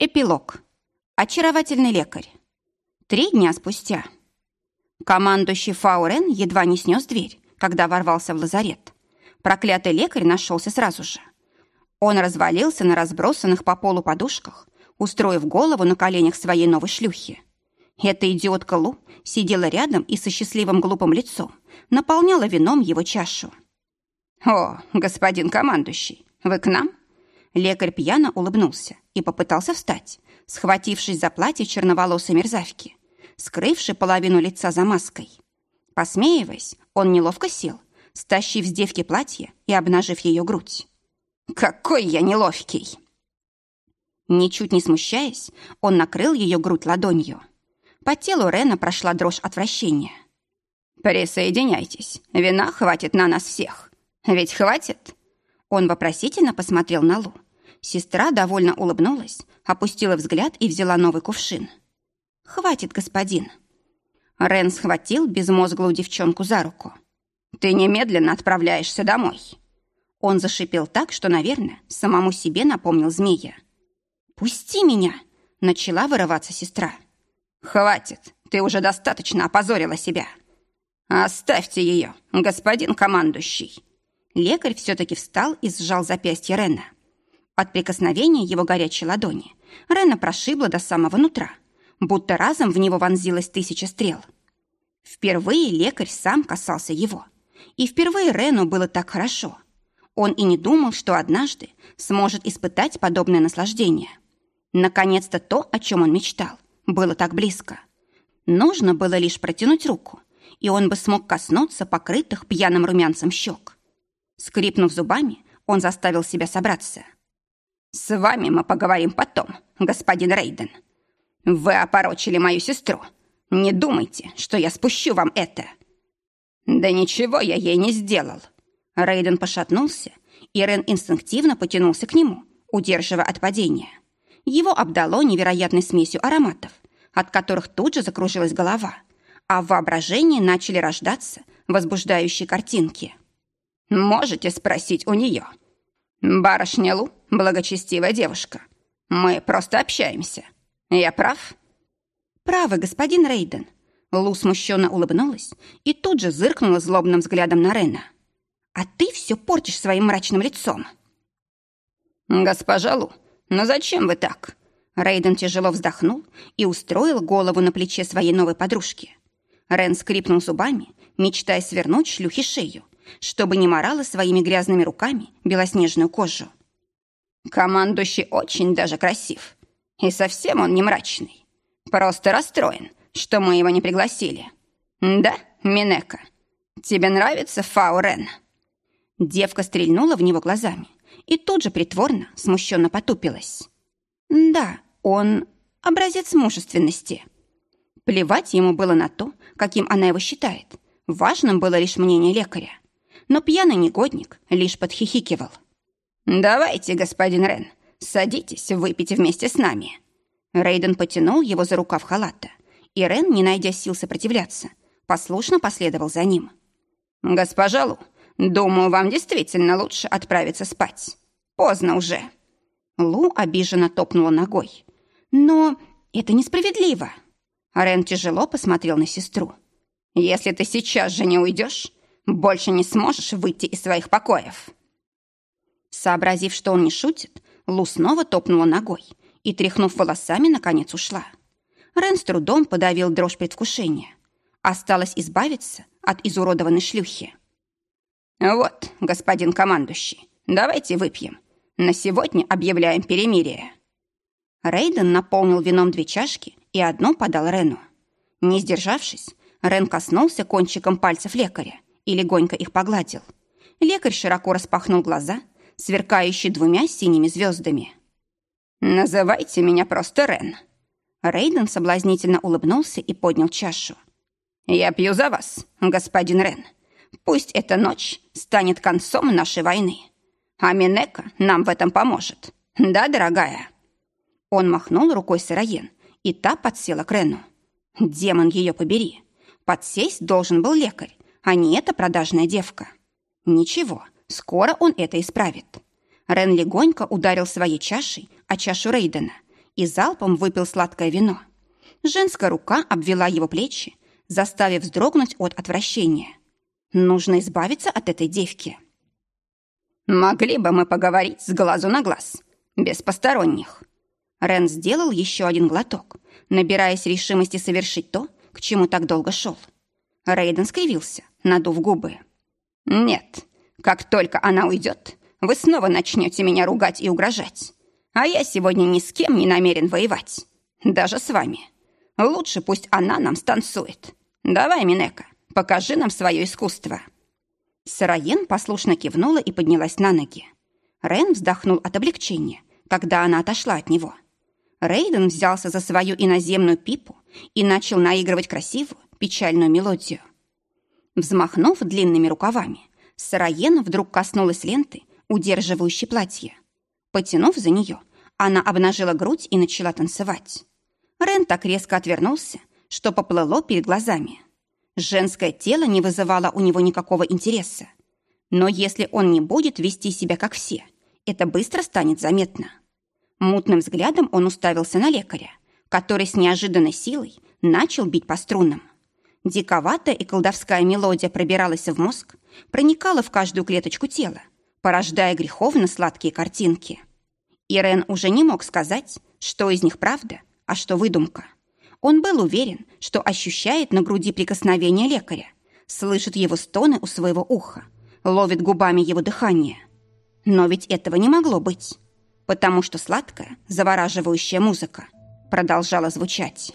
Эпилог. Очаровательный лекарь. Три дня спустя. Командующий Фаурен едва не снес дверь, когда ворвался в лазарет. Проклятый лекарь нашелся сразу же. Он развалился на разбросанных по полу подушках, устроив голову на коленях своей новой шлюхи. Эта идиотка Лу сидела рядом и со счастливым глупым лицом наполняла вином его чашу. «О, господин командующий, вы к нам?» Лекарь пьяно улыбнулся и попытался встать, схватившись за платье черноволосой мерзавки, скрывшей половину лица за маской. Посмеиваясь, он неловко сел, стащив с девки платье и обнажив ее грудь. «Какой я неловкий!» Ничуть не смущаясь, он накрыл ее грудь ладонью. По телу Рена прошла дрожь отвращения. «Присоединяйтесь, вина хватит на нас всех. Ведь хватит?» Он вопросительно посмотрел на Лу. Сестра довольно улыбнулась, опустила взгляд и взяла новый кувшин. «Хватит, господин». Рен схватил безмозглую девчонку за руку. «Ты немедленно отправляешься домой». Он зашипел так, что, наверное, самому себе напомнил змея. «Пусти меня!» — начала вырываться сестра. «Хватит, ты уже достаточно опозорила себя. Оставьте ее, господин командующий». Лекарь все-таки встал и сжал запястье Рена. От прикосновения его горячей ладони Рена прошибла до самого нутра, будто разом в него вонзилась тысяча стрел. Впервые лекарь сам касался его. И впервые Рену было так хорошо. Он и не думал, что однажды сможет испытать подобное наслаждение. Наконец-то то, о чем он мечтал, было так близко. Нужно было лишь протянуть руку, и он бы смог коснуться покрытых пьяным румянцем щек. Скрипнув зубами, он заставил себя собраться. «С вами мы поговорим потом, господин Рейден. Вы опорочили мою сестру. Не думайте, что я спущу вам это». «Да ничего я ей не сделал». Рейден пошатнулся, и Рен инстинктивно потянулся к нему, удерживая от падения. Его обдало невероятной смесью ароматов, от которых тут же закружилась голова, а в воображении начали рождаться возбуждающие картинки. «Можете спросить у нее», «Барышня Лу — благочестивая девушка. Мы просто общаемся. Я прав?» «Правы, господин Рейден». Лу смущенно улыбнулась и тут же зыркнула злобным взглядом на Рена. «А ты все портишь своим мрачным лицом». «Госпожа Лу, но зачем вы так?» Рейден тяжело вздохнул и устроил голову на плече своей новой подружки. Рен скрипнул зубами, мечтая свернуть шлюхи шею чтобы не морала своими грязными руками белоснежную кожу. Командующий очень даже красив. И совсем он не мрачный. Просто расстроен, что мы его не пригласили. Да, Минека, тебе нравится Фаурен? Девка стрельнула в него глазами и тут же притворно, смущенно потупилась. Да, он образец мужественности. Плевать ему было на то, каким она его считает. Важным было лишь мнение лекаря но пьяный негодник лишь подхихикивал. «Давайте, господин Рен, садитесь, выпейте вместе с нами». Рейден потянул его за рукав халата, и Рен, не найдя сил сопротивляться, послушно последовал за ним. «Госпожа Лу, думаю, вам действительно лучше отправиться спать. Поздно уже». Лу обиженно топнула ногой. «Но это несправедливо». Рен тяжело посмотрел на сестру. «Если ты сейчас же не уйдешь, больше не сможешь выйти из своих покоев». Сообразив, что он не шутит, Лу снова топнула ногой и, тряхнув волосами, наконец ушла. Рен с трудом подавил дрожь предвкушения. Осталось избавиться от изуродованной шлюхи. «Вот, господин командующий, давайте выпьем. На сегодня объявляем перемирие». Рейден наполнил вином две чашки и одну подал Рену. Не сдержавшись, Рен коснулся кончиком пальцев лекаря и легонько их погладил. Лекарь широко распахнул глаза, сверкающие двумя синими звездами. «Называйте меня просто Рен». Рейден соблазнительно улыбнулся и поднял чашу. «Я пью за вас, господин Рен. Пусть эта ночь станет концом нашей войны. А Минека нам в этом поможет. Да, дорогая?» Он махнул рукой Сыроен, и та подсела к Рену. «Демон ее побери! Подсесть должен был лекарь, а не эта продажная девка. Ничего, скоро он это исправит. Рен легонько ударил своей чашей о чашу Рейдена и залпом выпил сладкое вино. Женская рука обвела его плечи, заставив вздрогнуть от отвращения. Нужно избавиться от этой девки. «Могли бы мы поговорить с глазу на глаз, без посторонних». Рен сделал еще один глоток, набираясь решимости совершить то, к чему так долго шел. Рейден скривился, надув губы. «Нет, как только она уйдет, вы снова начнете меня ругать и угрожать. А я сегодня ни с кем не намерен воевать. Даже с вами. Лучше пусть она нам станцует. Давай, Минека, покажи нам свое искусство». Сараен послушно кивнула и поднялась на ноги. Рен вздохнул от облегчения, когда она отошла от него. Рейден взялся за свою иноземную пипу и начал наигрывать красивую, печальную мелодию. Взмахнув длинными рукавами, Сараен вдруг коснулась ленты, удерживающей платье. Потянув за нее, она обнажила грудь и начала танцевать. Рен так резко отвернулся, что поплыло перед глазами. Женское тело не вызывало у него никакого интереса. Но если он не будет вести себя как все, это быстро станет заметно. Мутным взглядом он уставился на лекаря, который с неожиданной силой начал бить по струнам. Диковатая и колдовская мелодия пробиралась в мозг, проникала в каждую клеточку тела, порождая греховно сладкие картинки. Ирен уже не мог сказать, что из них правда, а что выдумка. Он был уверен, что ощущает на груди прикосновение лекаря, слышит его стоны у своего уха, ловит губами его дыхание. Но ведь этого не могло быть, потому что сладкая, завораживающая музыка продолжала звучать.